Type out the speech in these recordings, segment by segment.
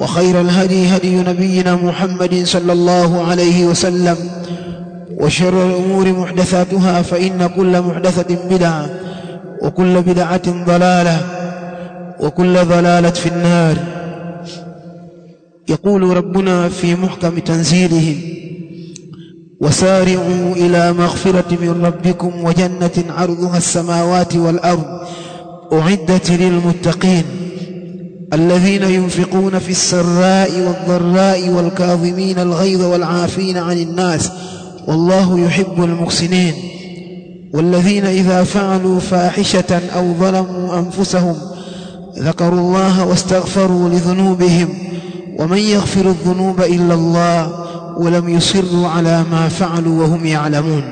وخير الهدي هدي نبينا محمد صلى الله عليه وسلم وشر الأمور محدثاتها فإن كل محدثة بدعة وكل بدعة ضلالة وكل ضلالة في النار. يقول ربنا في محكم تنزيله وسارعوا إلى مغفرة من ربكم وجنة عرضها السماوات والأرض أعدت للمتقين. الذين ينفقون في السراء والضراء والكاظمين الغيظ والعافين عن الناس والله يحب المحسنين والذين إذا فعلوا فاحشة أو ظلموا أنفسهم ذكروا الله واستغفروا لذنوبهم ومن يغفر الذنوب إلا الله ولم يصروا على ما فعلوا وهم يعلمون.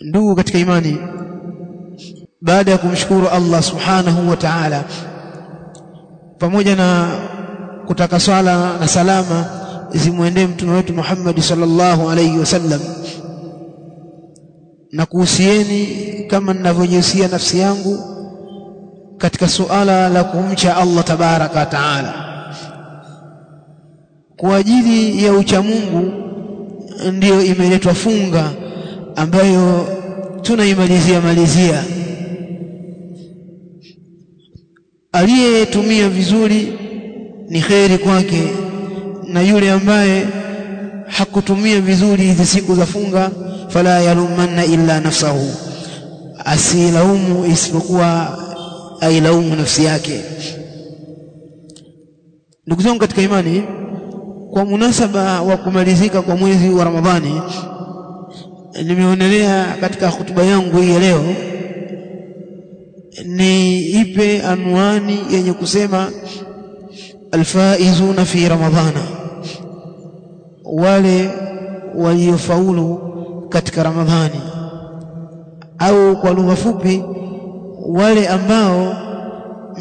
Ndugu katika baada ya kumshukuru Allah subhanahu wa ta'ala pamoja na kutaka swala na salama zimwendee mtume wetu Muhammad sallallahu alayhi wasallam na kuhusieni kama ninavyojihusia nafsi yangu katika suala la kumcha Allah tabaraka wa taala. Kwa ajili ya uchamungu ndiyo imeletwa funga ambayo tunaimalizia malizia aliyetumia vizuri ni kheri kwake na yule ambaye hakutumia vizuri hizi siku za funga fala yalumanna illa nafsahu asilaumu isipokuwa ailaumu nafsi yake. Ndugu zangu katika imani kwa munasaba wa kumalizika kwa mwezi wa Ramadhani nimeonelea katika hotuba yangu hii leo ni ipe anwani yenye kusema alfaizuna fi ramadhana. Wale waliofaulu katika ramadhani. Au kwa lugha fupi wale ambao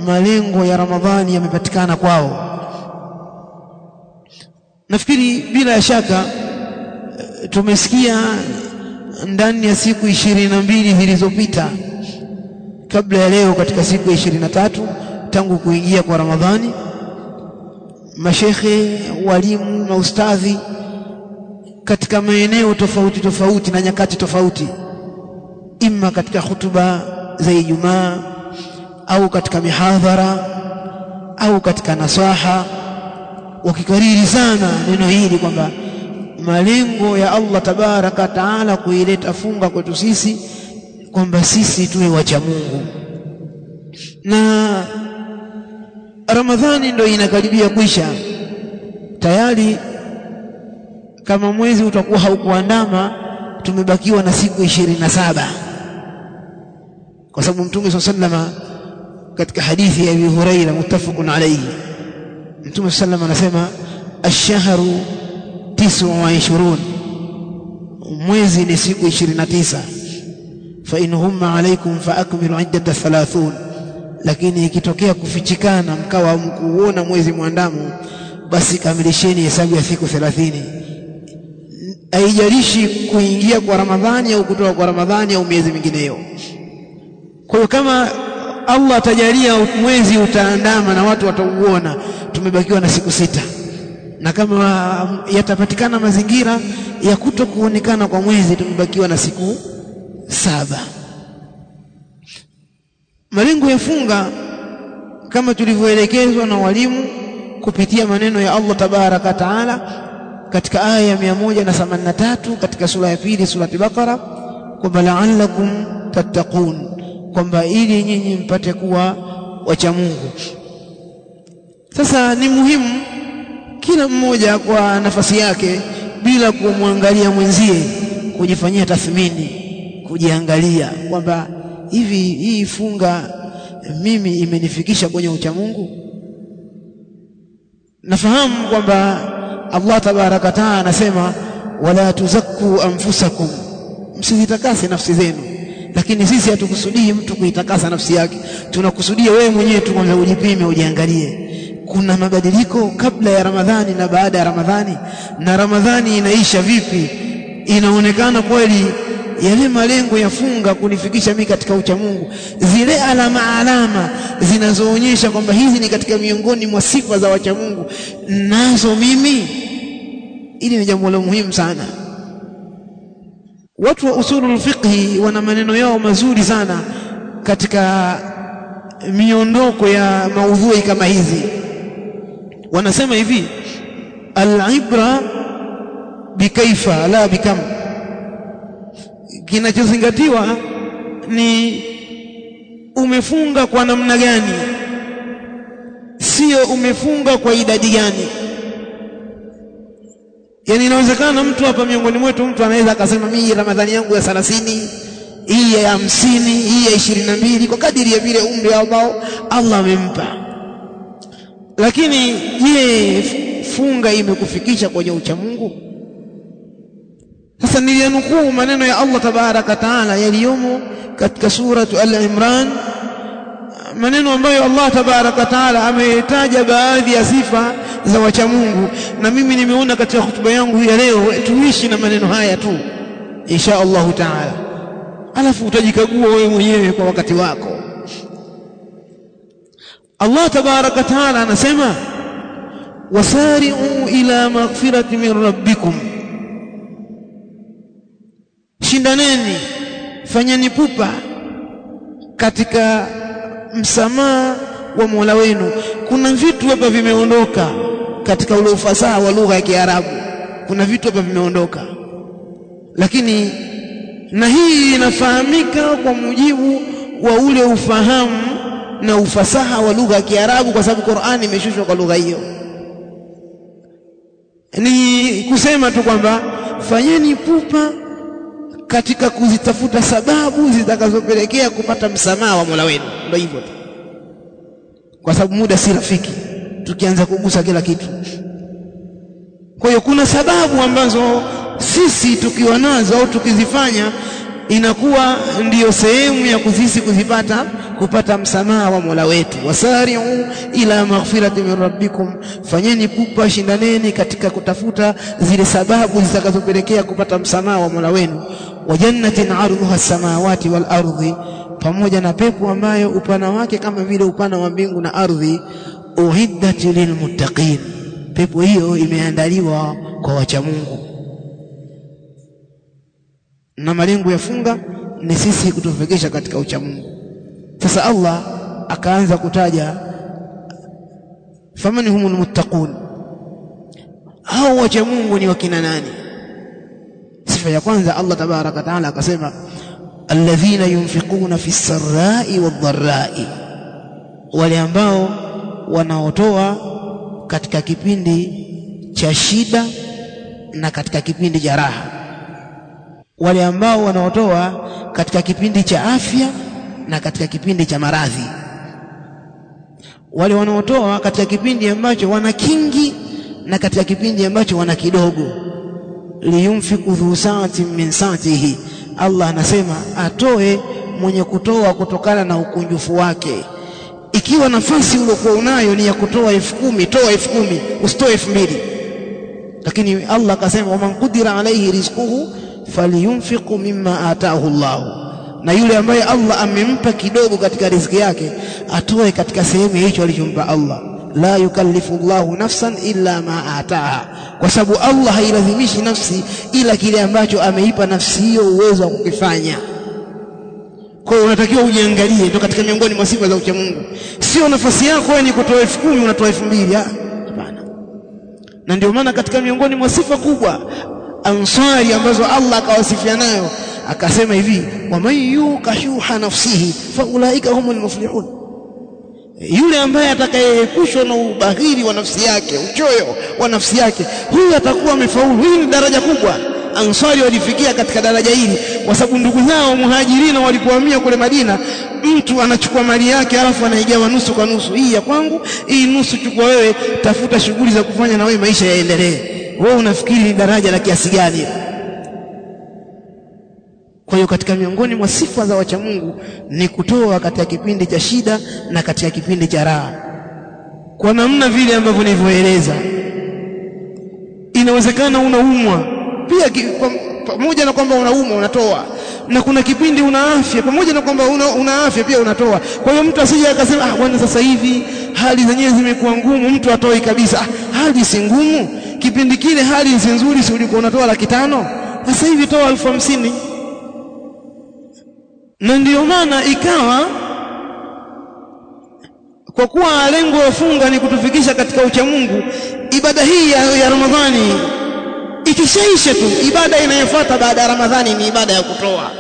malengo ya ramadhani yamepatikana kwao. Nafikiri bila ya shaka tumesikia ndani ya siku ishirini na mbili zilizopita kabla ya leo katika siku ya ishirini na tatu tangu kuingia kwa Ramadhani mashekhe walimu na ustadhi katika maeneo tofauti tofauti na nyakati tofauti imma katika hutuba za Ijumaa au katika mihadhara au katika nasaha wakikariri sana neno hili kwamba malengo ya Allah tabaraka taala kuileta funga kwetu sisi kwamba sisi tuwe wacha Mungu. Na Ramadhani ndio inakaribia kwisha tayari kama mwezi utakuwa haukuandama tumebakiwa na siku ishirini na saba. Kwa sababu mtume swalla sallama katika hadithi ya Abi Huraira muttafaqun alayhi mtume sallama anasema ash-shahru tisu wa ishirun mwezi ni siku 29 fa in humma alaykum fa akmilu iddata 30 lakini ikitokea kufichikana mkawa mkuona mwezi mwandamo basi kamilisheni hesabu ya siku 30 haijalishi kuingia kwa Ramadhani au kutoka kwa Ramadhani au miezi mingineyo. Kwa hiyo kama Allah atajalia mwezi utaandama na watu watauona, tumebakiwa na siku sita, na kama yatapatikana mazingira ya kuto kuonekana kwa mwezi, tumebakiwa na siku saba. Malengo ya funga kama tulivyoelekezwa na walimu kupitia maneno ya Allah tabaraka taala katika aya ya 183 katika sura ya pili surati Baqara kwamba la'allakum tattaqun, kwamba ili nyinyi mpate kuwa wacha Mungu. Sasa ni muhimu kila mmoja kwa nafasi yake, bila kumwangalia mwenzie, kujifanyia tathmini, kujiangalia kwamba hivi hii funga mimi imenifikisha kwenye ucha Mungu. Nafahamu kwamba Allah tabaraka taala anasema wala tuzakku anfusakum, msizitakase nafsi zenu. Lakini sisi hatukusudii mtu kuitakasa nafsi yake, tunakusudia wewe mwenyewe tu kwamba ujipime, ujiangalie kuna mabadiliko kabla ya Ramadhani na baada ya Ramadhani, na Ramadhani inaisha vipi? Inaonekana kweli yale malengo ya funga kunifikisha mimi katika ucha Mungu, zile alama alama zinazoonyesha kwamba hizi ni katika miongoni mwa sifa za wacha Mungu, nazo mimi. Ili ni jambo la muhimu sana. Watu wa usulul fiqhi wana maneno yao mazuri sana katika miondoko ya maudhui kama hizi. Wanasema hivi, al-ibra bikaifa la bikam kinachozingatiwa ni umefunga kwa namna gani, sio umefunga kwa idadi gani. yani inawezekana mtu hapa miongoni mwetu, mtu anaweza akasema mimi Ramadhani yangu ya thelathini, hii ya hamsini, hii ya ishirini na mbili, kwa kadiri ya vile umri ambao Allah amempa. Lakini je, funga imekufikisha kwenye ucha Mungu? Sasa niliyanukuu maneno ya Allah tabaraka taala yaliyomo katika suratu Al-Imran, maneno ambayo Allah tabaraka taala ametaja baadhi ya sifa za wacha Mungu, na mimi nimeona katika hotuba yangu ya leo tuishi na maneno haya tu insha Allahu taala, alafu utajikagua wewe mwenyewe kwa wakati wako. Allah tabaraka taala anasema wasari'u ila maghfirati min rabbikum Shindaneni, fanyeni pupa katika msamaha wa Mola wenu. Kuna vitu hapa vimeondoka katika ule ufasaha wa lugha ya Kiarabu, kuna vitu hapa vimeondoka, lakini na hii inafahamika kwa mujibu wa ule ufahamu na ufasaha wa lugha ya Kiarabu, kwa sababu Qur'ani imeshushwa kwa lugha hiyo. Ni kusema tu kwamba fanyeni pupa katika kuzitafuta sababu zitakazopelekea kupata msamaha wa Mola wenu. Ndio hivyo tu, kwa sababu muda si rafiki, tukianza kugusa kila kitu. Kwa hiyo kuna sababu ambazo sisi tukiwa nazo au tukizifanya inakuwa ndiyo sehemu ya kuzisi kuzipata kupata msamaha wa Mola wetu. wasari'u ila maghfirati min rabbikum, fanyeni pupa, shindaneni katika kutafuta zile sababu zitakazopelekea kupata msamaha wa Mola wenu. Wa jannatin ardhuha samawati wal ardhi, pamoja na pepo ambayo upana wake kama vile upana wa mbingu na ardhi. uhiddat lilmuttaqin, pepo hiyo imeandaliwa kwa wacha Mungu na malengo ya funga ni sisi kutufikisha katika ucha Mungu. Sasa Allah akaanza kutaja faman humul muttaqun, hao wacha Mungu ni wakina nani? Sifa ya kwanza Allah tabaraka taala akasema alladhina yunfiquna fi sarrai wadharai, wale ambao wanaotoa katika kipindi cha shida na katika kipindi cha raha wale ambao wanaotoa katika kipindi cha afya na katika kipindi cha maradhi, wale wanaotoa katika kipindi ambacho wana kingi na katika kipindi ambacho wana kidogo. Liyunfiku dhu saatin min saatihi, Allah anasema atoe mwenye kutoa kutokana na ukunjufu wake. Ikiwa nafasi uliokuwa unayo ni ya kutoa elfu kumi toa elfu kumi usitoe elfu mbili. Lakini Allah akasema waman qudira alayhi rizquhu falyunfiqu mimma ataahu Allah. Na yule ambaye Allah amempa kidogo katika riziki yake atoe katika sehemu hicho alichompa Allah la yukallifu Allahu nafsan illa ma ataha. Kwa sababu Allah hailazimishi nafsi ila kile ambacho ameipa nafsi hiyo uwezo wa kukifanya. Kwa hiyo unatakiwa ujiangalie ndio katika miongoni mwa sifa za uchamungu sio nafasi yako wewe ni kutoa elfu kumi unatoa elfu mbili. Hapana. Na ndio maana katika miongoni mwa sifa kubwa ansari ambazo Allah akawasifia nayo akasema hivi waman yuqa shuha nafsihi faulaika humul muflihun yule ambaye atakayeepushwa na ubahiri wa nafsi yake uchoyo wa nafsi yake huyu atakuwa amefaulu. Hii ni daraja kubwa. Ansari walifikia katika daraja hili kwa sababu ndugu zao muhajirina walipohamia kule Madina mtu anachukua mali yake alafu anaigawa nusu kwa nusu. Hii ya kwangu hii nusu chukua wewe tafuta shughuli za kufanya na wewe maisha yaendelee. Wewe unafikiri ni daraja la kiasi gani kwa hiyo katika miongoni mwa sifa za wacha Mungu ni kutoa katika kipindi cha shida na katika kipindi cha raha. Kwa namna vile ambavyo nilivyoeleza inawezekana unaumwa. Pia pamoja na kwamba unaumwa unatoa. Na kuna kipindi una afya pamoja na kwamba una, una afya pia unatoa. Kwa hiyo mtu asije akasema ah bwana sasa hivi hali zenyewe zimekuwa ngumu mtu atoi kabisa. Ah, hali si ngumu. Kipindi kile hali si nzuri si ulikuwa unatoa laki tano? Sasa hivi toa elfu hamsini na ndiyo maana ikawa kwa kuwa lengo la funga ni kutufikisha katika ucha Mungu ibada hii ya, ya Ramadhani ikishaisha tu. Ibada inayofuata baada ya Ramadhani ni ibada ya kutoa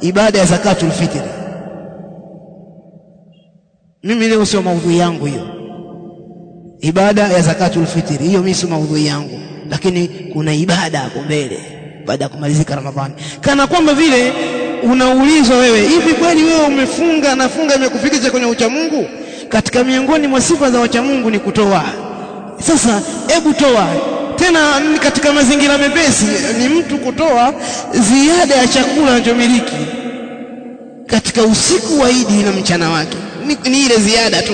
ibada ya zakatul fitri mimi leo sio maudhui yangu hiyo. Ibada ya zakatul fitri hiyo mimi sio maudhui yangu lakini kuna ibada hapo mbele baada ya kumalizika Ramadhani. Kana kwamba vile unaulizwa wewe hivi kweli wewe umefunga na funga imekufikisha kwenye ucha Mungu katika miongoni mwa sifa za wacha Mungu ni kutoa. Sasa hebu toa. Tena katika mazingira mepesi ni mtu kutoa ziada ya chakula anachomiliki katika usiku wa Idi na mchana wake. Ni, ni ile ziada tu.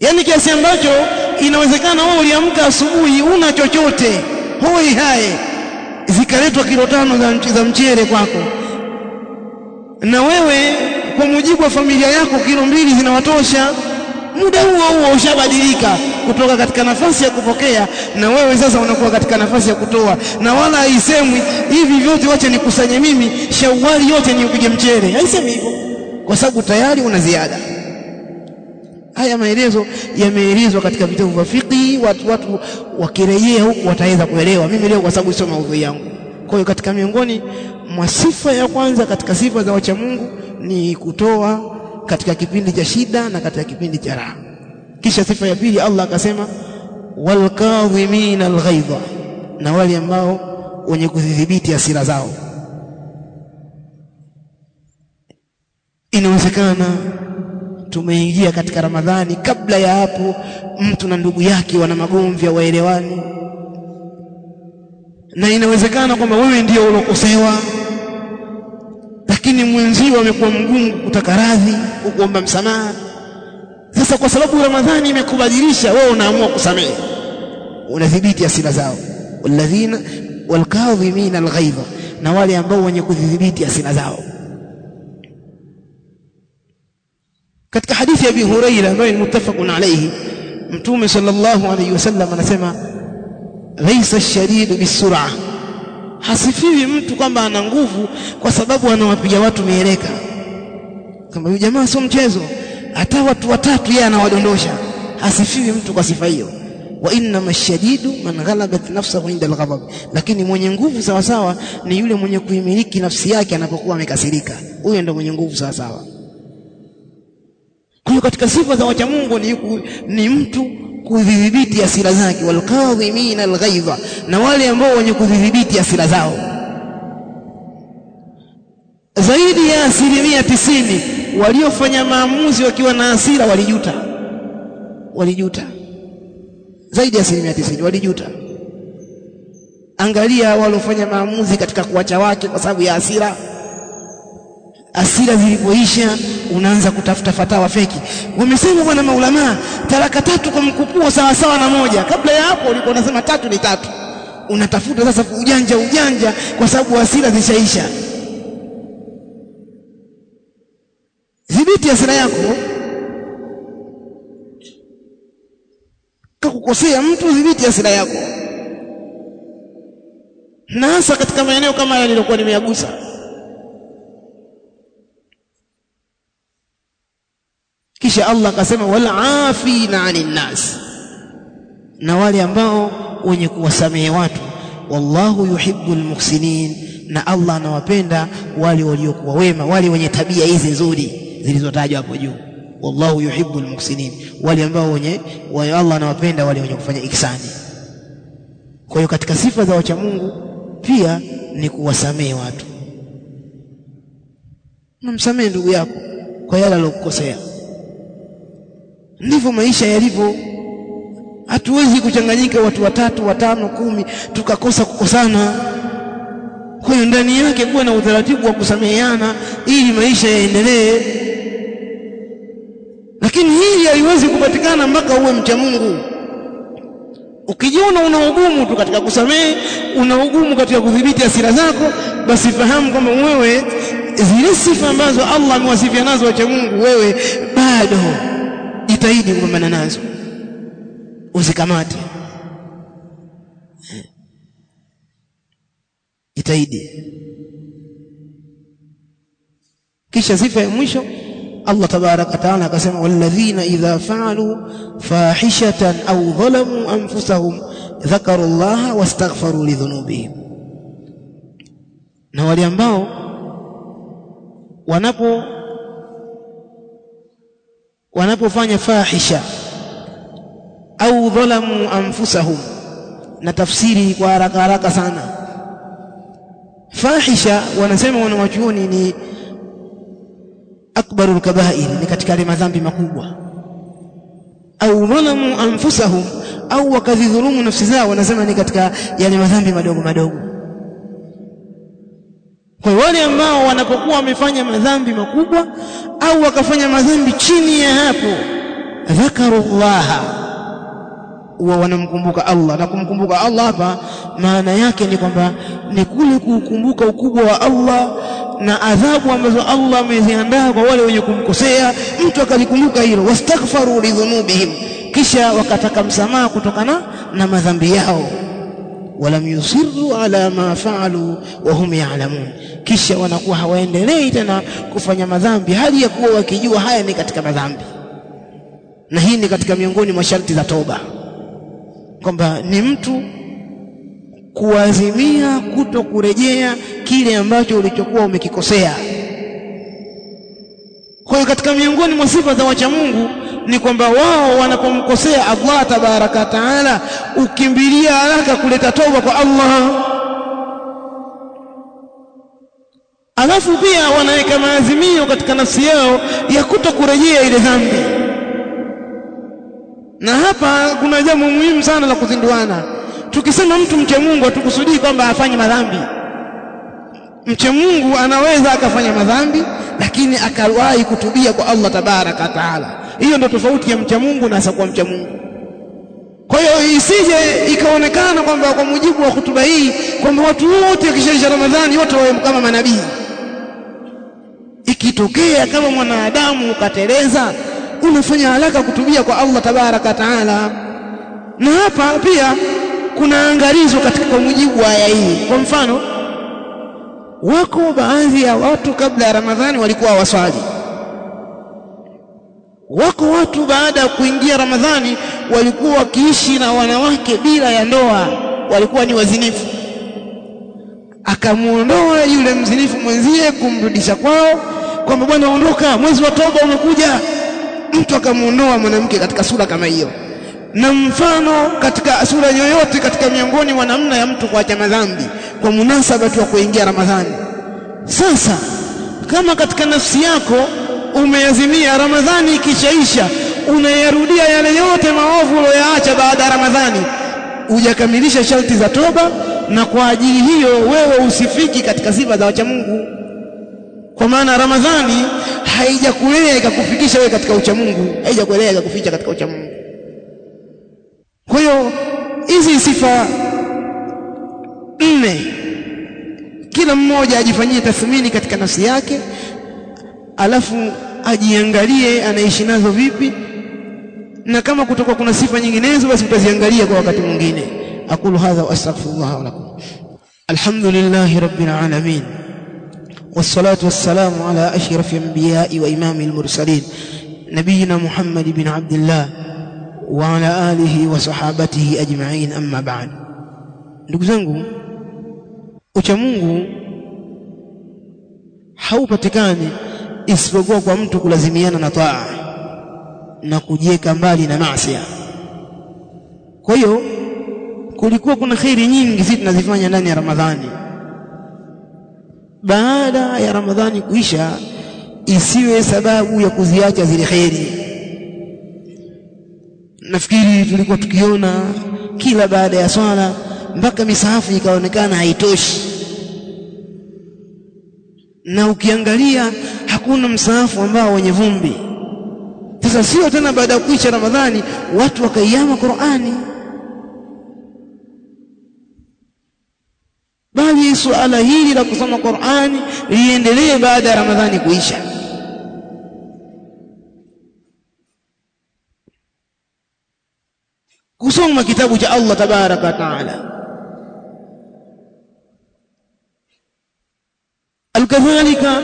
Yaani kiasi ambacho inawezekana wewe uliamka asubuhi una chochote hoi hai. Zikaletwa kilo tano za, za mchele kwako. Na wewe kwa mujibu wa familia yako kilo mbili zinawatosha. Muda huo huo ushabadilika kutoka katika nafasi ya kupokea na wewe sasa unakuwa katika nafasi ya kutoa. Na wala haisemwi hivi vyote wacha nikusanye mimi shawali yote niupige mchele haisemi hivyo kwa sababu tayari una ziada haya maelezo yameelezwa katika vitabu vya fiqh watu watu wakirejea huku wataweza kuelewa. Mimi leo kwa sababu sio maudhui yangu. Kwa hiyo katika miongoni mwa sifa ya kwanza katika sifa za wacha Mungu ni kutoa katika kipindi cha shida na katika kipindi cha raha. Kisha sifa ya pili Allah akasema walkadhimina alghaidha na wale ambao wenye kudhibiti hasira zao. Inawezekana tumeingia katika Ramadhani. Kabla ya hapo mtu na ndugu yake wana magomvi ya waelewani. Na inawezekana kwamba wewe ndio ulokosewa lakini mwenzio amekuwa mgumu kutaka radhi kukuomba msamaha. Sasa kwa sababu Ramadhani imekubadilisha wewe unaamua kusamehe. Unadhibiti hasira zao. Walladhina walkadhimina alghaidha na wale ambao wenye kudhibiti hasira zao katika hadithi ya Abi Huraira ambayo ni muttafaqun alayhi mtume sallallahu alayhi wasallam anasema laysa ash-shadidu bis-sur'a hasifiwi mtu kwamba ana nguvu kwa sababu anawapiga watu mieleka. Kama huyu jamaa sio mchezo hata watu watatu yeye anawadondosha. Hasifiwi mtu kwa sifa hiyo. Wa inna mashadidu man ghalabat nafsahu inda al-ghadab. Lakini mwenye nguvu sawa sawa ni yule mwenye kuimiliki nafsi yake anapokuwa amekasirika. Huyo ndio mwenye nguvu sawa sawa kwa hiyo katika sifa za wacha Mungu ni, ni mtu kudhibiti hasira zake walkadhimina alghaidha na wale ambao wenye kudhibiti hasira zao. Zaidi ya asilimia tisini waliofanya maamuzi wakiwa na hasira walijuta. Walijuta. Zaidi ya asilimia tisini walijuta. Angalia waliofanya maamuzi katika kuacha wake kwa sababu ya hasira hasira zilipoisha unaanza kutafuta fatawa feki. Wamesema bwana maulamaa taraka tatu kwa mkupuo sawa sawa na moja. Kabla ya hapo ulikuwa unasema tatu ni tatu. Unatafuta sasa ujanja ujanja kwa sababu asira zishaisha. Dhibiti asira yako. Kakukosea mtu dhibiti asira yako. Na hasa katika maeneo kama yale niliyokuwa nimeyagusa kisha Allah akasema wal afina anin nas. Na wale ambao wenye kuwasamehe watu wallahu yuhibbul muhsinin na Allah anawapenda wale waliokuwa wema wale wenye tabia hizi nzuri zilizotajwa hapo juu. Wallahu yuhibbul muhsinin wale ambao wenye wa Allah anawapenda wale wenye kufanya ihsani. Kwa hiyo katika sifa za wacha Mungu pia ni kuwasamehe watu. Namsamehe ndugu yako kwa yale aliyokukosea ndivyo maisha yalivyo. Hatuwezi kuchanganyika watu watatu watano kumi tukakosa kukosana. Kwa hiyo ndani yake kuwe na utaratibu wa kusameheana ili maisha yaendelee. Lakini hili haiwezi kupatikana mpaka uwe mcha Mungu. Ukijiona una ugumu tu katika kusamehe una ugumu katika kudhibiti hasira zako basi fahamu kwamba wewe zile sifa ambazo Allah amewasifia nazo wacha Mungu wewe bado jitahidi kupambana nazo. Usikamate jitahidi. Kisha sifa ya mwisho Allah tabaraka taala akasema walladhina idha fa'alu fahishatan au dhalamu anfusahum dhakaru Allah wastaghfaru lidhunubihim. Na wale ambao wanapo wanapofanya fahisha au dhalamu anfusahum na tafsiri kwa haraka haraka sana. Fahisha wanasema wanawachuoni ni akbaru kabair ni katika yale madhambi makubwa. Au dhalamu anfusahum au wakazidhulumu nafsi zao wanasema ni katika yale madhambi madogo madogo kwa wale ambao wanapokuwa wamefanya madhambi makubwa au wakafanya madhambi chini ya hapo dhakarullaha. Wa wanamkumbuka Allah. Na kumkumbuka Allah hapa maana yake ni kwamba ni kule kukumbuka ukubwa wa Allah na adhabu ambazo Allah ameziandaa kwa wale wenye kumkosea. Mtu akalikumbuka hilo wastaghfaru lidhunubihim kisha wakataka msamaha kutokana na madhambi yao walam yusiru ala ma faalu wa hum ya'lamun. Kisha wanakuwa hawaendelei tena kufanya madhambi hali ya kuwa wakijua haya ni katika madhambi. Na hii ni katika miongoni mwa sharti za toba. Kwamba ni mtu kuazimia kuto kurejea kile ambacho ulichokuwa umekikosea. Kwa hiyo katika miongoni mwa sifa za wacha Mungu ni kwamba wao wanapomkosea Allah tabaraka taala ukimbilia haraka kuleta toba kwa Allah. Alafu pia wanaweka maazimio katika nafsi yao ya kuto kurejea ile dhambi. Na hapa kuna jambo muhimu sana la kuzinduana. Tukisema mtu mche Mungu hatukusudii kwamba afanye madhambi. Mche Mungu anaweza akafanya madhambi lakini akawahi kutubia kwa Allah tabaraka taala hiyo ndio tofauti ya mcha Mungu na asiyekuwa mcha Mungu. Kwa hiyo isije ikaonekana kwamba kwa mujibu wa hutuba hii kwamba watu wote wakishaisha Ramadhani wote wawe kama manabii. Ikitokea kama mwanadamu ukateleza unafanya haraka kutubia kwa Allah tabaraka taala. Na hapa pia kuna angalizo katika kwa mujibu wa aya hii. Kwa mfano wako baadhi ya watu kabla ya Ramadhani walikuwa waswali wako watu baada ya kuingia Ramadhani walikuwa wakiishi na wanawake bila ya ndoa. Walikuwa ni wazinifu. Akamwondoa yule mzinifu mwenzie kumrudisha kwao kwamba bwana ondoka mwezi wa toba umekuja. Mtu akamuondoa mwanamke katika sura kama hiyo. Na mfano katika sura yoyote katika miongoni mwa namna ya mtu kuacha madhambi kwa munasaba tu wa kuingia Ramadhani. Sasa kama katika nafsi yako umeazimia Ramadhani ikishaisha unayarudia yale yote maovu uliyoyaacha baada ya Ramadhani. Hujakamilisha sharti za toba na kwa ajili hiyo wewe usifiki katika sifa za wacha Mungu. Kwa maana Ramadhani haijakulea ikakufikisha wewe katika uchamungu haijakulea ikakuficha katika uchamungu kwa hiyo hizi sifa nne. Kila mmoja ajifanyie tathmini katika nafsi yake alafu ajiangalie anaishi nazo vipi na kama kutoka kuna sifa nyinginezo basi utaziangalia kwa wakati mwingine aqulu hadha wa astaghfirullah lakum alhamdulillahi rabbil alamin والصلاة والسلام على أشرف الأنبياء وإمام المرسلين نبينا محمد بن عبد الله وعلى آله وصحابته أجمعين أما بعد ndugu zangu ucha Mungu haupatikani isipokuwa kwa mtu kulazimiana na taa na kujieka mbali na maasi. Kwa hiyo kulikuwa kuna kheri nyingi sisi tunazifanya ndani ya Ramadhani. Baada ya Ramadhani kuisha, isiwe sababu ya kuziacha zile kheri. Nafikiri tulikuwa tukiona kila baada ya swala mpaka misahafu ikaonekana haitoshi, na ukiangalia hakuna msaafu ambao wenye vumbi. Sasa sio tena baada ya kuisha Ramadhani watu wakaiama Qur'ani, bali suala hili la kusoma Qur'ani liendelee baada ya Ramadhani kuisha. Kusoma kitabu cha Allah tabaraka wa taala. Alkadhalika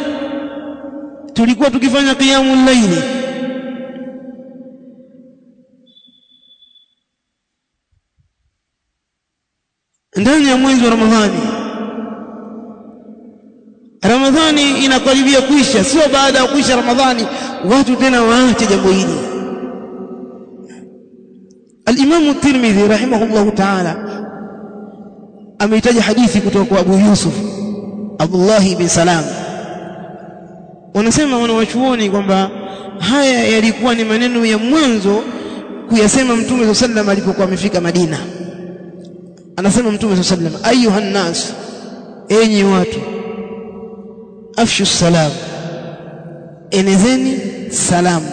tulikuwa tukifanya qiyamul layli ndani ya mwezi wa Ramadhani. Ramadhani inakaribia kuisha, sio baada ya kuisha Ramadhani watu tena waache jambo hili. alimamu Tirmidhi rahimahullahu ta'ala ameitaja hadithi kutoka kwa Abu Yusuf abdullahi bin Salam. Wanasema wanawachuoni kwamba haya yalikuwa ni maneno ya mwanzo kuyasema Mtume sallallahu alaihi alipokuwa amefika Madina. Anasema mtume sallallahu sallam wasallam ayuha nnas enyi watu afshu salam enezeni salamu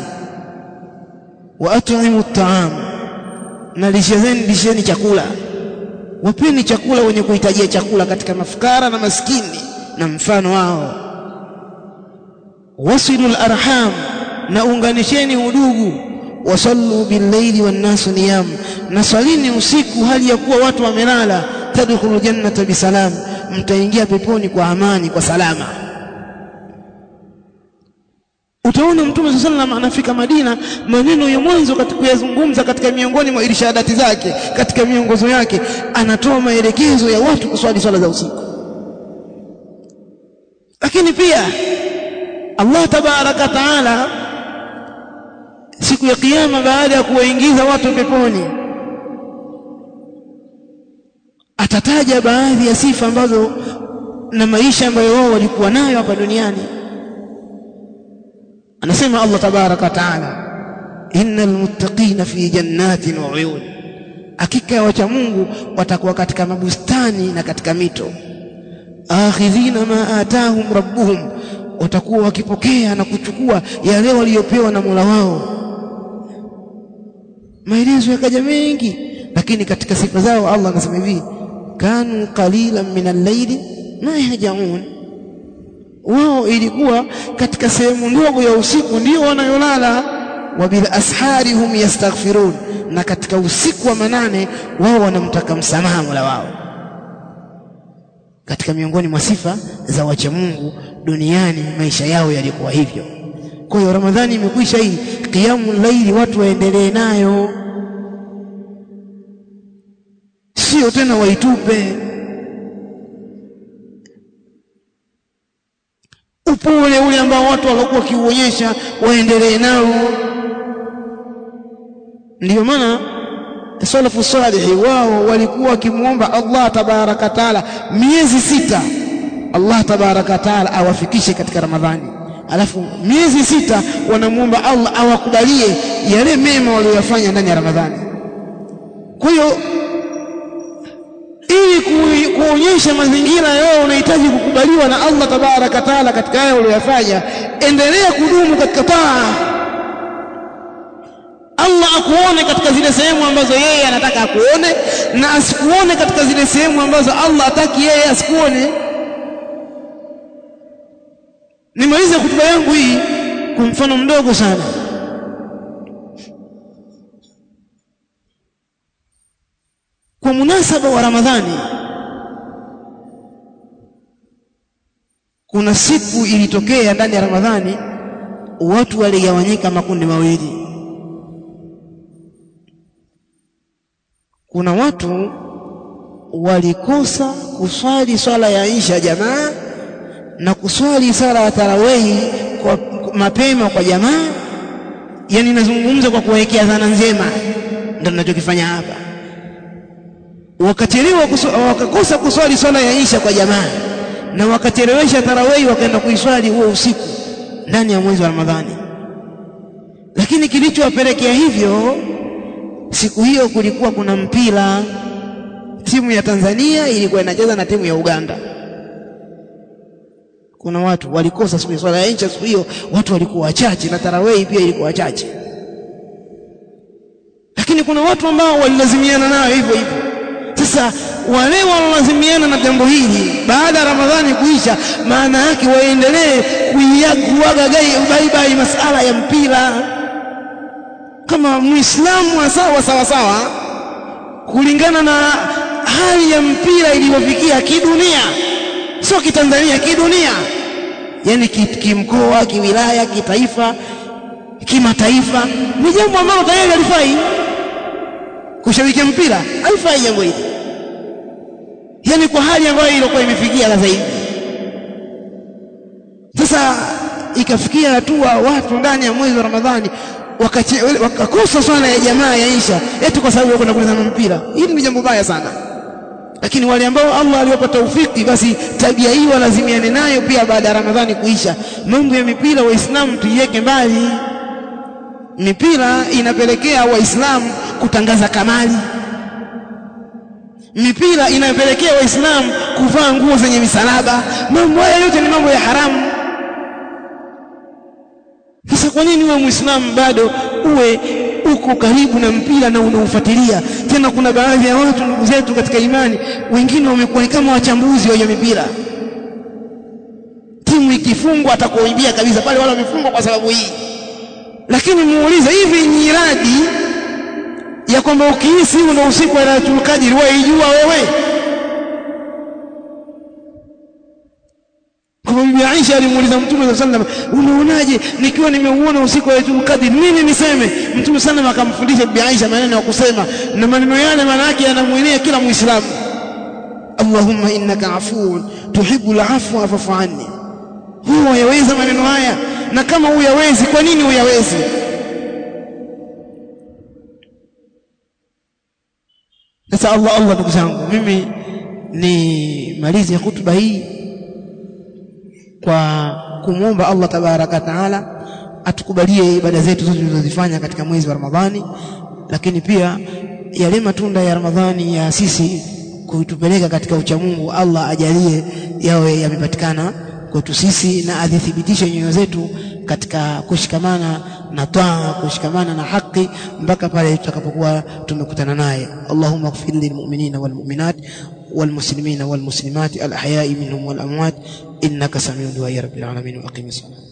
wa at'imu at'am na lishezeni lisheni chakula. Wapeni chakula wenye kuhitajia chakula katika mafukara na maskini na mfano wao wasilul arham na unganisheni udugu wasallu billaili wannasu niyam na salini usiku hali ya kuwa watu wamelala. Tadkhulu jannata bisalam mtaingia peponi kwa amani kwa salama. Utaona mtume alaihi anafika Madina maneno ya mwanzo katika kuyazungumza katika miongoni mwa irshadati zake katika miongozo yake anatoa maelekezo ya watu kuswali swala za usiku. Lakini pia Allah tabaraka taala siku ya kiyama baada ya kuwaingiza watu peponi atataja baadhi ya sifa ambazo na maisha ambayo wao walikuwa nayo hapa duniani. Anasema Allah tabaraka taala innal muttaqina fi jannatin wa uyun. Hakika ya wacha Mungu watakuwa katika mabustani na katika mito. Akhidhina ma atahum rabbuhum watakuwa wakipokea na kuchukua yale waliyopewa na Mola wao. Maelezo yakaja mengi lakini katika sifa zao Allah anasema hivi kanu qalilan min al-layli ma yahjaun. Wao ilikuwa katika sehemu ndogo ya usiku ndio wanayolala. Wa bil ashari hum yastaghfirun na katika usiku wa manane wao wanamtaka msamaha Mola wao. Katika miongoni mwa sifa za wacha Mungu duniani maisha yao yalikuwa hivyo. Kwa hiyo Ramadhani imekwisha hii kiamu laili watu waendelee nayo. Sio tena waitupe. Upole ule ambao watu walikuwa wakiuonyesha waendelee nao. Ndiyo maana salafu salihi wao walikuwa wakimwomba Allah tabaraka taala miezi sita Allah tabaraka taala awafikishe katika Ramadhani. Alafu miezi sita wanamwomba Allah awakubalie yale mema waliyofanya ndani ya Ramadhani. Kwa hiyo ili kuonyesha mazingira yao unahitaji kukubaliwa na Allah tabaraka taala katika hayo uliyofanya endelea kudumu katika taa. Allah akuone katika zile sehemu ambazo yeye anataka akuone na asikuone katika zile sehemu ambazo Allah hataki yeye asikuone nimalize hotuba yangu hii kwa mfano mdogo sana. Kwa munasaba wa Ramadhani kuna siku ilitokea ndani ya Ramadhani watu waligawanyika makundi mawili. Kuna watu walikosa kuswali swala ya Isha jamaa na kuswali sala ya tarawehi kwa mapema kwa jamaa yani nazungumza kwa kuwekea dhana njema ndio ninachokifanya hapa. Wakachelewa wakakosa kuswali swala ya Isha kwa jamaa na wakachelewesha tarawehi wakaenda kuiswali huo usiku ndani ya mwezi wa Ramadhani. Lakini kilichowapelekea hivyo siku hiyo kulikuwa kuna mpira. Timu ya Tanzania ilikuwa inacheza na timu ya Uganda kuna watu walikosa siku swala ya Isha siku hiyo watu walikuwa wachache na tarawehi pia ilikuwa wachache. Lakini kuna watu ambao walilazimiana nayo hivyo hivyo. Sasa wale walolazimiana na jambo hili baada ya Ramadhani kuisha maana yake waendelee kuiaguaga gai bye masala ya mpira. Kama muislamu sawa sawa sawa kulingana na hali ya mpira iliyofikia kidunia sio kitanzania kidunia. Yani kimkoa kiwilaya kitaifa kimataifa. Ni jambo ambalo tayari halifai kushabikia mpira. Haifai jambo hili. Yani kwa hali ambayo ilikuwa imefikia sasa hivi. Sasa ikafikia hatua watu ndani ya mwezi wa Ramadhani wakakosa swala ya jamaa ya Isha eti kwa sababu wako kutazama mpira. Hili ni jambo baya sana lakini wale ambao Allah aliwapa taufiki basi tabia hii walazimiane nayo pia baada ya Ramadhani kuisha. Mambo ya mipira waislamu tuiweke mbali. Mipira inapelekea waislamu kutangaza kamali. Mipira inapelekea waislamu kuvaa nguo zenye misalaba. Mambo haya yote ni mambo ya haramu. Sasa kwa nini wewe muislamu bado uwe uko karibu na mpira na unaufuatilia tena kuna baadhi ya watu ndugu zetu katika imani wengine wamekuwa kama wachambuzi wa mipira. Timu ikifungwa atakuibia kabisa pale wale wamefungwa kwa sababu hii. Lakini muulize hivi nyiradi ya kwamba ukihisi una usiku wa Lailatul Qadr waijua wewe bibi Aisha alimuuliza Mtume sallallahu عليه wasallam unaonaje nikiwa nimeuona usiku wa Lailatul Qadr nini niseme? Mtume sallallahu akamfundisha bibi Aisha maneno ya kusema na maneno yale maana yake yanamwelea kila Muislamu. Allahumma innaka afuun tuhibbul afwa fa'fu anni. Huwa yaweza maneno haya na kama huyawezi kwa nini huyawezi? Sasa Allah Allah ndugu zangu mimi ni malizi ya hutuba hii kwa kumwomba Allah tabaraka taala atukubalie ibada zetu zote tulizozifanya katika mwezi wa Ramadhani lakini pia yale matunda ya Ramadhani ya sisi kutupeleka katika uchamungu Allah ajalie yawe yamepatikana kwetu sisi na adhithibitishe nyoyo zetu katika kushikamana na taa kushikamana na haki mpaka pale tutakapokuwa tumekutana naye Allahumma ighfir lilmu'minina walmu'minat والمسلمين والمسلمات الأحياء منهم والأموات إنك سميع دعاء رب العالمين وأقم الصلاة.